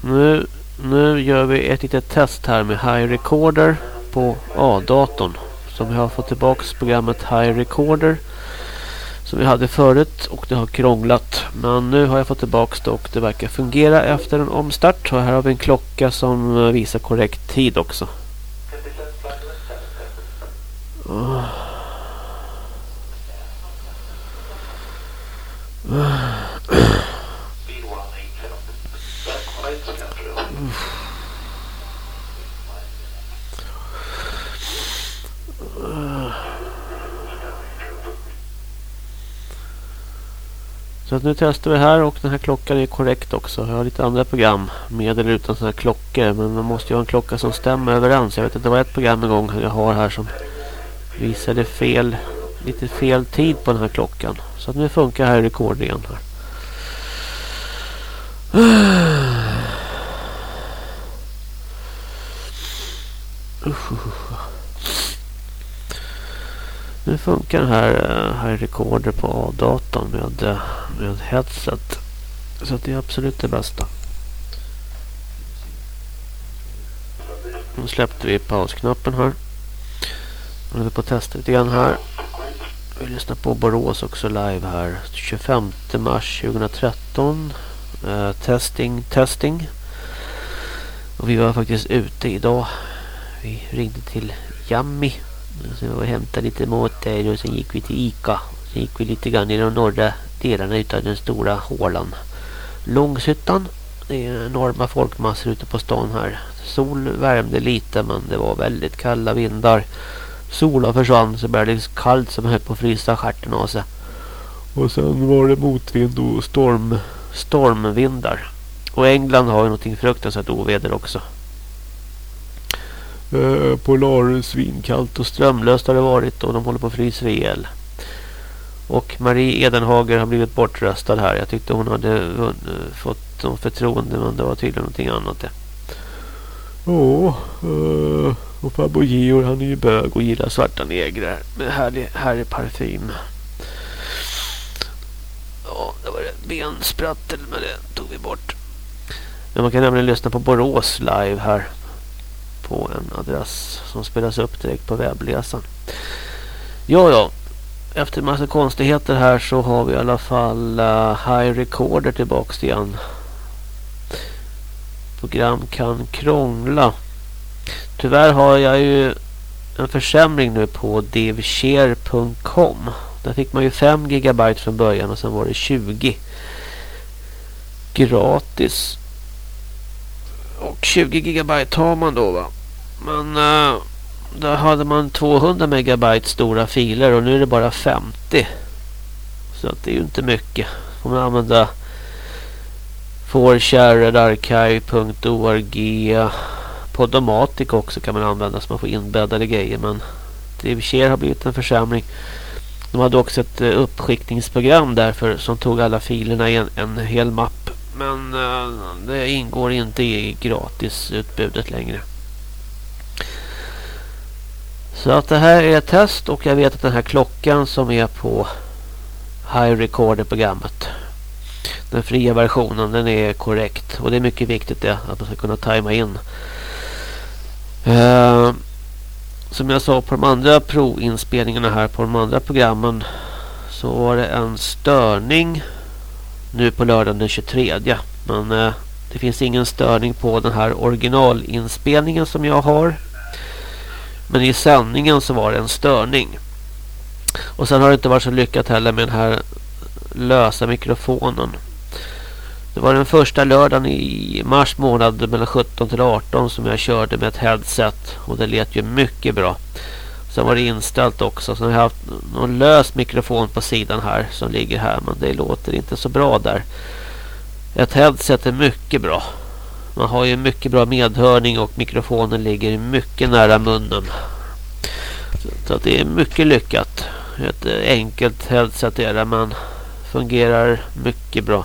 Nu, nu gör vi ett litet test här med High Recorder på A-datorn. Som vi har fått tillbaka programmet High Recorder. Som vi hade förut och det har krånglat. Men nu har jag fått tillbaka det och det verkar fungera efter en omstart. Och här har vi en klocka som visar korrekt tid också. Så att nu testar vi här och den här klockan är korrekt också. Jag har lite andra program med eller utan sådana här klockor. Men man måste ju ha en klocka som stämmer överens. Jag vet att det var ett program en gång jag har här som visade fel, lite fel tid på den här klockan. Så att nu funkar här rekordningen här. Nu funkar den här, eh, här recorder på A-datorn med, eh, med headset. Så det är absolut det bästa. Nu släppte vi pausknappen här. Jag håller på att testa lite grann här. Vi lyssnar på Borås också live här. 25 mars 2013. Uh, eh, testing, testing. Och vi var faktiskt ute idag. Vi ringde till Yummy. Så vi var och hämtade lite mat där och sen gick vi till Ica. Sen gick vi lite grann i de norra delarna utav den stora hålan. Långshyttan. Det är enorma folkmassor ute på stan här. Sol värmde lite men det var väldigt kalla vindar. Solen försvann så började det kallt som höll på att frysa stjärten av sig. Och sen var det motvind och storm, stormvindar. Och England har ju någonting fruktansvärt oväder också. Eh, Polar svinkallt och strömlöst har det varit och de håller på att frysa ihjäl. Och Marie Edenhager har blivit bortröstad här. Jag tyckte hon hade fått någon förtroende men det var tydligen någonting annat det. Ja, uh, eh, och farbror Georg han är ju bög och gillar svarta negrer med härlig, härlig parfym. Ja, det var det bensprattel men det tog vi bort. Men man kan nämligen lyssna på Borås live här på en adress som spelas upp direkt på webbläsaren. Ja, ja. Efter en massa konstigheter här så har vi i alla fall uh, High Recorder tillbaks igen. Program kan krångla. Tyvärr har jag ju en försämring nu på devshare.com. Där fick man ju 5 GB från början och sen var det 20 gratis. Och 20 GB har man då va. Men eh, uh, där hade man 200 megabyte stora filer och nu är det bara 50. Så att det är ju inte mycket. Får man använda forsharedarchive.org Podomatic också kan man använda så man får inbäddade grejer men Divshare har blivit en försämring. De hade också ett eh, uppskiktningsprogram uppskickningsprogram därför som tog alla filerna i en, en hel mapp. Men uh, det ingår inte i gratisutbudet längre. Så att det här är ett test och jag vet att den här klockan som är på High Recorder programmet den fria versionen den är korrekt och det är mycket viktigt det att man ska kunna tajma in. eh, som jag sa på de andra provinspelningarna här på de andra programmen så var det en störning nu på lördagen den 23. Men eh, det finns ingen störning på den här originalinspelningen som jag har men i sändningen så var det en störning. Och sen har det inte varit så lyckat heller med den här lösa mikrofonen. Det var den första lördagen i mars månad mellan 17 till 18 som jag körde med ett headset. Och det lät ju mycket bra. Sen var det inställt också. Sen har jag haft någon lös mikrofon på sidan här som ligger här. Men det låter inte så bra där. Ett headset är mycket bra. Man har ju mycket bra medhörning och mikrofonen ligger mycket nära munnen. Så att det är mycket lyckat. Ett enkelt headset är det men fungerar mycket bra.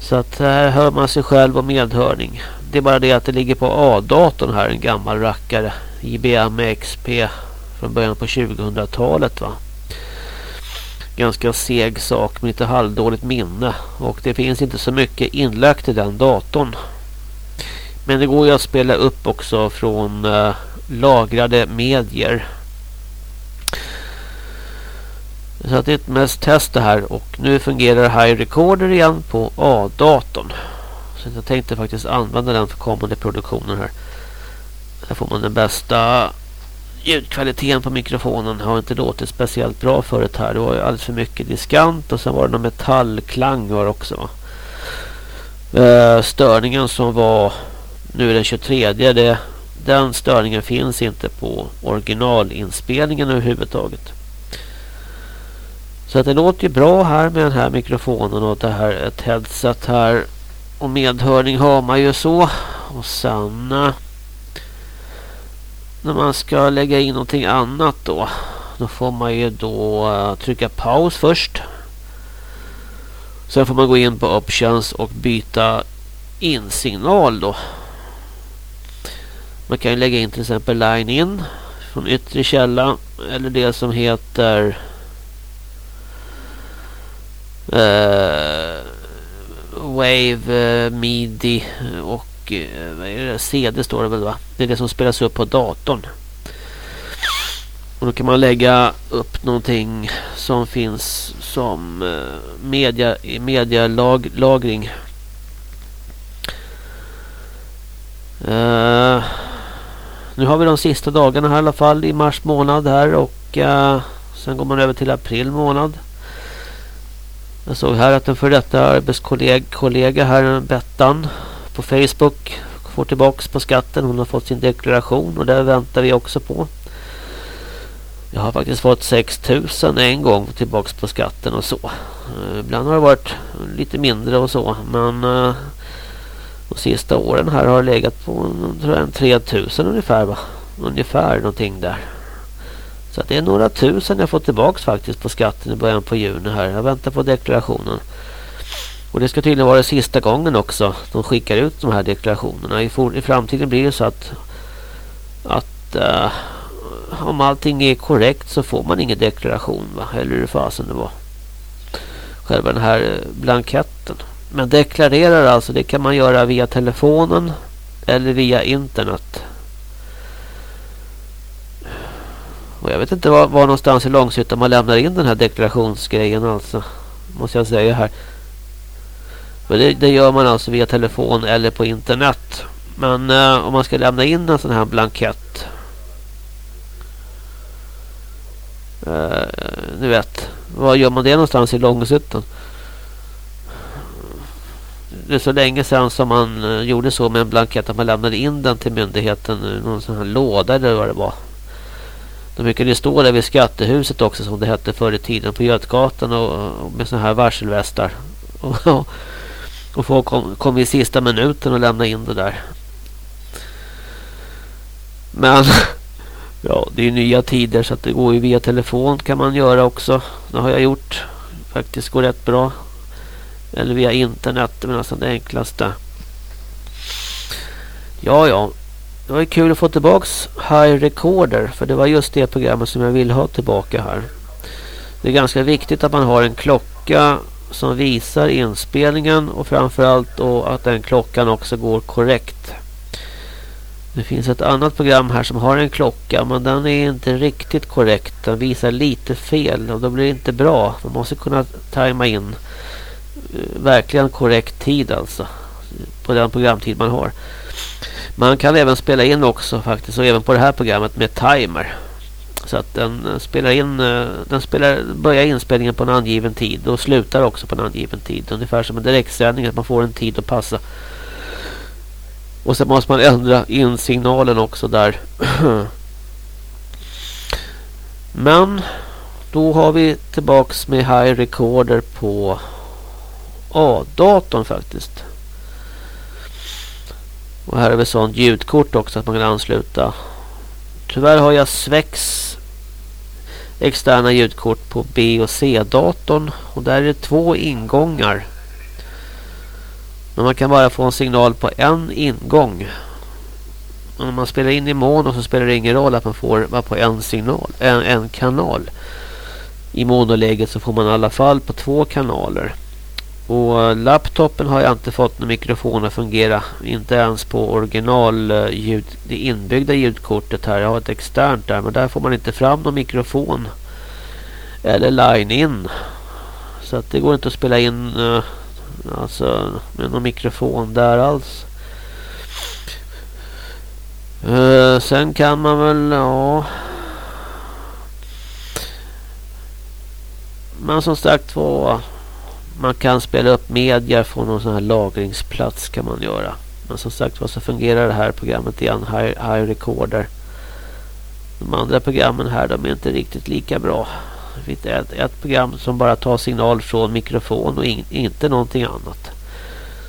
Så att här hör man sig själv och medhörning. Det är bara det att det ligger på A-datorn här en gammal rackare. IBM XP från början på 2000-talet va ganska seg sak med lite halvdåligt minne. Och det finns inte så mycket inlagt i den datorn. Men det går ju att spela upp också från eh, lagrade medier. Så att det är ett mest test det här. Och nu fungerar High Recorder igen på A-datorn. Så jag tänkte faktiskt använda den för kommande produktioner här. Här får man den bästa ljudkvaliteten på mikrofonen. Har inte låtit speciellt bra förut här. Det var ju alldeles för mycket diskant. Och sen var det någon metallklang var också. Uh, störningen som var nu är den 23. Det, den störningen finns inte på originalinspelningen överhuvudtaget. Så att det låter ju bra här med den här mikrofonen och det här ett headset här. Och medhörning har man ju så. Och sen eh, när man ska lägga in någonting annat då. Då får man ju då eh, trycka paus först. Sen får man gå in på options och byta in-signal då. Man kan ju lägga in till exempel line in från yttre källa eller det som heter uh, Wave uh, Midi och och eh, vad är det? CD står det väl va? Det är det som spelas upp på datorn. Och då kan man lägga upp någonting som finns som eh, media, medialagring. Uh, nu har vi de sista dagarna här i alla fall i mars månad här och uh, sen går man över till april månad. Jag såg här att en för detta arbetskollega här, Bettan, på Facebook får tillbaks på skatten. Hon har fått sin deklaration och det väntar vi också på. Jag har faktiskt fått 6000 en gång tillbaks på skatten och så. Eh, ibland har det varit lite mindre och så men eh, de sista åren här har det legat på tror jag, 3000 ungefär va? Ungefär någonting där. Så att det är några tusen jag fått tillbaks faktiskt på skatten i början på juni här. Jag väntar på deklarationen. Och det ska tydligen vara sista gången också de skickar ut de här deklarationerna. I, for, i framtiden blir det så att, att uh, om allting är korrekt så får man ingen deklaration va? Eller hur fasen det var. Själva den här eh, blanketten. Men deklarerar alltså, det kan man göra via telefonen eller via internet. Och jag vet inte var, var någonstans i Långshyttan man lämnar in den här deklarationsgrejen alltså. Måste jag säga här. Men det, det gör man alltså via telefon eller på internet. Men eh, om man ska lämna in en sån här blankett. Eh, du vet. Var gör man det någonstans i Långshyttan? det är så länge sedan som man eh, gjorde så med en blankett att man lämnade in den till myndigheten någon sån här låda eller vad det var. Då brukade det stå där vid skattehuset också som det hette förr i tiden på Götgatan och, och med såna här varselvästar. Och, och och folk kom, kom i sista minuten och lämnade in det där. Men ja, det är nya tider så att det går ju via telefon kan man göra också. Det har jag gjort. Faktiskt går rätt bra. Eller via internet. Men alltså det enklaste. Ja, ja. Det var ju kul att få tillbaks High Recorder. För det var just det programmet som jag vill ha tillbaka här. Det är ganska viktigt att man har en klocka som visar inspelningen. Och framförallt då att den klockan också går korrekt. Det finns ett annat program här som har en klocka. Men den är inte riktigt korrekt. Den visar lite fel. Och då blir det inte bra. Man måste kunna tajma in eh, verkligen korrekt tid alltså. På den programtid man har. Man kan även spela in också faktiskt. Och även på det här programmet med timer. Så att den eh, spelar in. Eh, den spelar, börjar inspelningen på en angiven tid. Och slutar också på en angiven tid. Ungefär som en direktsändning. Att man får en tid att passa. Och sen måste man ändra in signalen också där. Men då har vi tillbaks med High Recorder på A-datorn faktiskt. Och här är vi sånt ljudkort också att man kan ansluta. Tyvärr har jag Svex externa ljudkort på B och C-datorn. Och där är det två ingångar. Men man kan bara få en signal på en ingång. Och när man spelar in i mono så spelar det ingen roll att man får bara på en signal, en, en kanal. i monoläget så får man i alla fall på två kanaler. Och laptopen har jag inte fått någon mikrofon att fungera. Inte ens på original eh, ljud, det inbyggda ljudkortet här. Jag har ett externt där men där får man inte fram någon mikrofon. Eller line-in. Så att det går inte att spela in eh, alltså med någon mikrofon där alls. Uh, sen kan man väl, ja... Men som sagt var man kan spela upp media från någon sån här lagringsplats kan man göra. Men som sagt vad så fungerar det här programmet igen, High, high Recorder. De andra programmen här de är inte riktigt lika bra. Det finns ett, ett program som bara tar signal från mikrofon och in, inte någonting annat.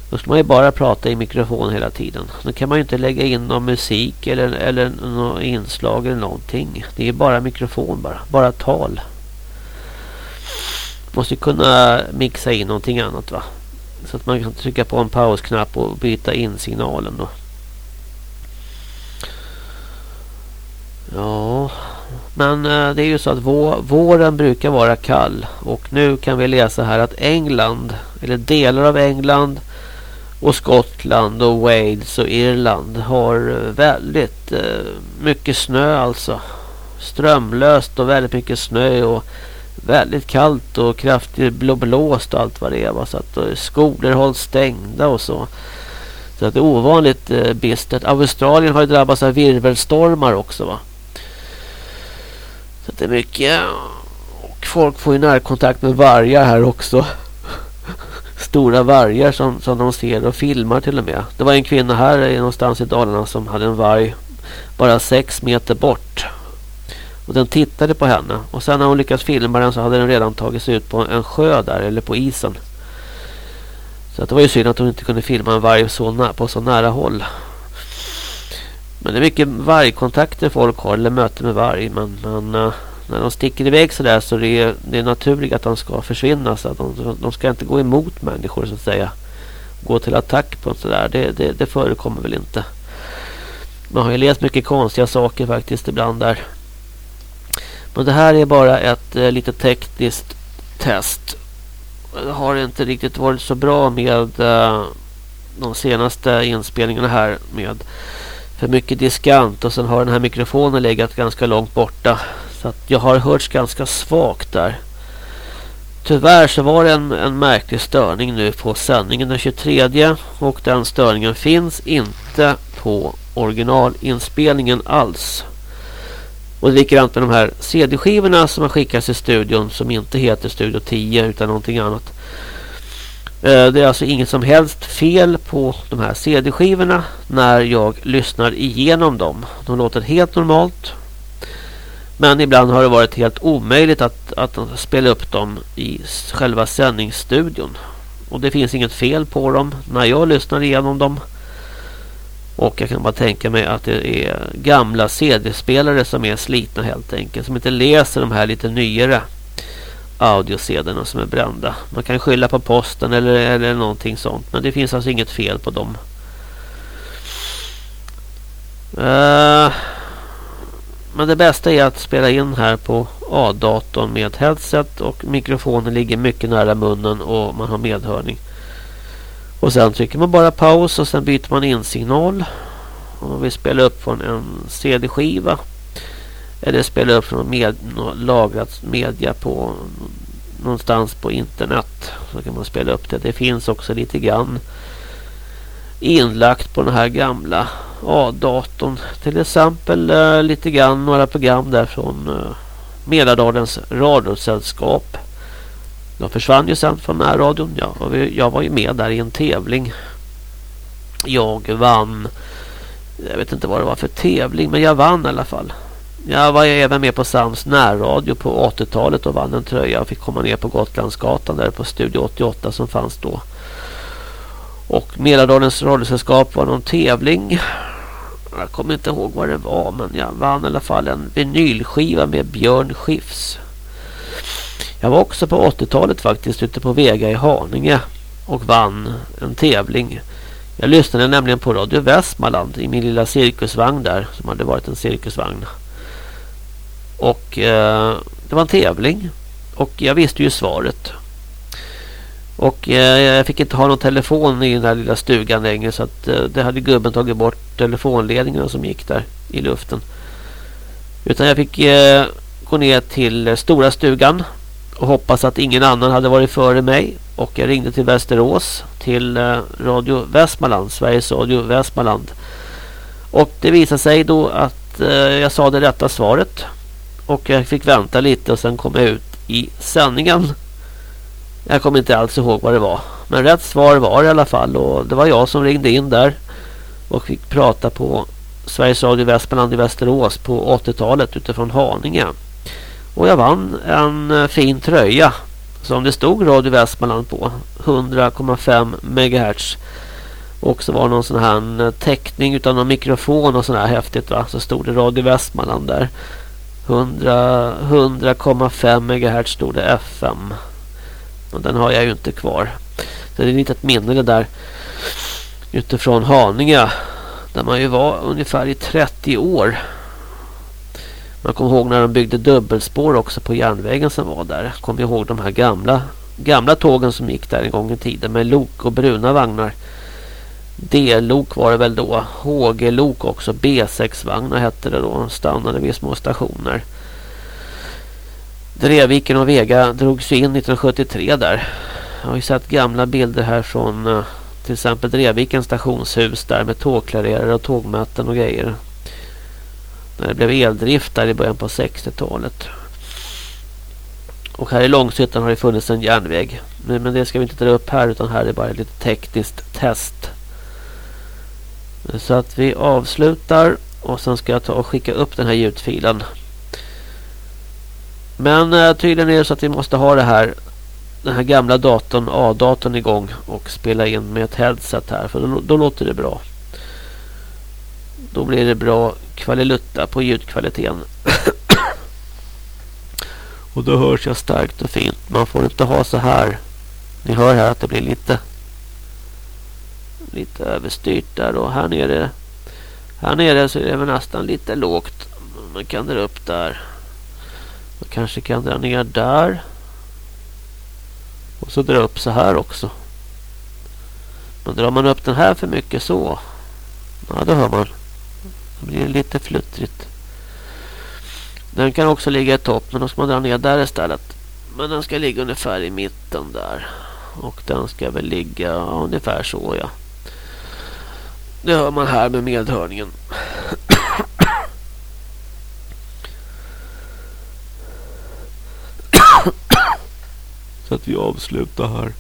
Då ska man ju bara prata i mikrofon hela tiden. Då kan man ju inte lägga in någon musik eller, eller någon inslag eller någonting. Det är bara mikrofon bara. Bara tal. Måste kunna mixa in någonting annat va. Så att man kan trycka på en pausknapp och byta in signalen då. Ja, men eh, det är ju så att våren brukar vara kall. Och nu kan vi läsa här att England, eller delar av England och Skottland och Wales och Irland har eh, väldigt eh, mycket snö alltså. Strömlöst och väldigt mycket snö och väldigt kallt och kraftigt blåst och allt vad det är. Så att eh, skolor hålls stängda och så. Så att det är ovanligt eh, bistert. Australien har ju drabbats av virvelstormar också va. Så att det är mycket. Och folk får ju närkontakt med vargar här också. Stora vargar som, som de ser och filmar till och med. Det var en kvinna här någonstans i Dalarna som hade en varg bara sex meter bort. Och den tittade på henne. Och sen när hon lyckats filma den så hade den redan tagit sig ut på en sjö där. Eller på isen. Så att det var ju synd att hon inte kunde filma en varg så på så nära håll. Men det är mycket vargkontakter folk har. Eller möten med varg. Men, men uh, när de sticker iväg så där så det är det är naturligt att de ska försvinna. Så att de, de ska inte gå emot människor så att säga. Gå till attack på sådär. Det, det, det förekommer väl inte. Man har ju läst mycket konstiga saker faktiskt ibland där. Men det här är bara ett eh, lite tekniskt test. Det har inte riktigt varit så bra med eh, de senaste inspelningarna här med för mycket diskant och sen har den här mikrofonen legat ganska långt borta så att jag har hörts ganska svagt där. Tyvärr så var det en, en märklig störning nu på sändningen den 23 och den störningen finns inte på originalinspelningen alls. Och det är likadant med de här CD-skivorna som har skickats till studion som inte heter Studio 10 utan någonting annat. Eh, det är alltså inget som helst fel på de här CD-skivorna när jag lyssnar igenom dem. De låter helt normalt. Men ibland har det varit helt omöjligt att, att spela upp dem i själva sändningsstudion. Och det finns inget fel på dem när jag lyssnar igenom dem. Och jag kan bara tänka mig att det är gamla CD-spelare som är slitna helt enkelt. Som inte läser de här lite nyare audiosederna som är brända. Man kan skylla på posten eller, eller någonting sånt. Men det finns alltså inget fel på dem. Uh, men det bästa är att spela in här på A-datorn med headset. Och mikrofonen ligger mycket nära munnen och man har medhörning. Och sen trycker man bara paus och sen byter man in signal. Om man vill spela upp från en CD-skiva. Eller spela upp från med, lagrat media på någonstans på internet. Så kan man spela upp det. Det finns också lite grann inlagt på den här gamla A-datorn. Till exempel uh, lite grann några program där från uh, Mälardalens radiosällskap. De försvann ju sen från närradion. Ja, och jag var ju med där i en tävling. Jag vann. Jag vet inte vad det var för tävling. Men jag vann i alla fall. Jag var även med på Sams närradio på 80-talet och vann en tröja. Och fick komma ner på Gotlandsgatan där på Studio 88 som fanns då. Och Mälardalens radiosällskap var någon tävling. Jag kommer inte ihåg vad det var. Men jag vann i alla fall en vinylskiva med Björn Skifs. Jag var också på 80-talet faktiskt ute på Vega i Haninge och vann en tävling. Jag lyssnade nämligen på Radio Västmanland i min lilla cirkusvagn där som hade varit en cirkusvagn. Och eh, det var en tävling Och jag visste ju svaret. Och eh, jag fick inte ha någon telefon i den här lilla stugan längre så att eh, det hade gubben tagit bort telefonledningarna som gick där i luften. Utan jag fick eh, gå ner till eh, stora stugan och hoppas att ingen annan hade varit före mig. Och jag ringde till Västerås till eh, Radio Västmanland, Sveriges Radio Västmanland. Och det visade sig då att eh, jag sa det rätta svaret. Och jag fick vänta lite och sen kom jag ut i sändningen. Jag kommer inte alls ihåg vad det var. Men rätt svar var det i alla fall. Och det var jag som ringde in där. Och fick prata på Sveriges Radio Västmanland i Västerås på 80-talet utifrån Haninge. Och jag vann en eh, fin tröja som det stod Radio Västmanland på. 100,5 MHz. Och så var någon sån här eh, teckning täckning utan någon mikrofon och sån här häftigt va. Så stod det Radio Västmanland där. 100,5 MHz stod det FM. Och den har jag ju inte kvar. Så det är ett litet minne det där. Utifrån Haninge. Där man ju var ungefär i 30 år. Man kommer ihåg när de byggde dubbelspår också på järnvägen som var där. Kommer ihåg de här gamla gamla tågen som gick där en gång i tiden med lok och bruna vagnar. D-lok var det väl då. HG-lok också. B6-vagnar hette det då. De stannade vid små stationer. Dreviken och Vega drogs in 1973 där. Jag har ju sett gamla bilder här från eh, till exempel Drevikens stationshus där med tågklarerare och tågmöten och grejer. När det blev eldrift där i början på 60-talet. Och här i Långshyttan har det funnits en järnväg. Men, men det ska vi inte dra upp här utan här är bara ett lite tekniskt test. Så att vi avslutar och sen ska jag ta och skicka upp den här ljudfilen. Men eh, tydligen är det så att vi måste ha det här den här gamla datorn, A-datorn igång och spela in med ett headset här för då, då låter det bra. Då blir det bra kvalitet på ljudkvaliteten. och då hörs jag starkt och fint. Man får inte ha så här. Ni hör här att det blir lite lite överstyrt där och här nere här nere så är det nästan lite lågt. Man kan dra upp där. Man kanske kan dra ner där. Och så dra upp så här också. Men drar man upp den här för mycket så. Ja, då hör man. Det blir lite fluttrigt. Den kan också ligga i topp. Men då ska man dra ner där istället. Men den ska ligga ungefär i mitten där. Och den ska väl ligga ungefär så ja. Det hör man här med medhörningen. Så att vi avslutar här.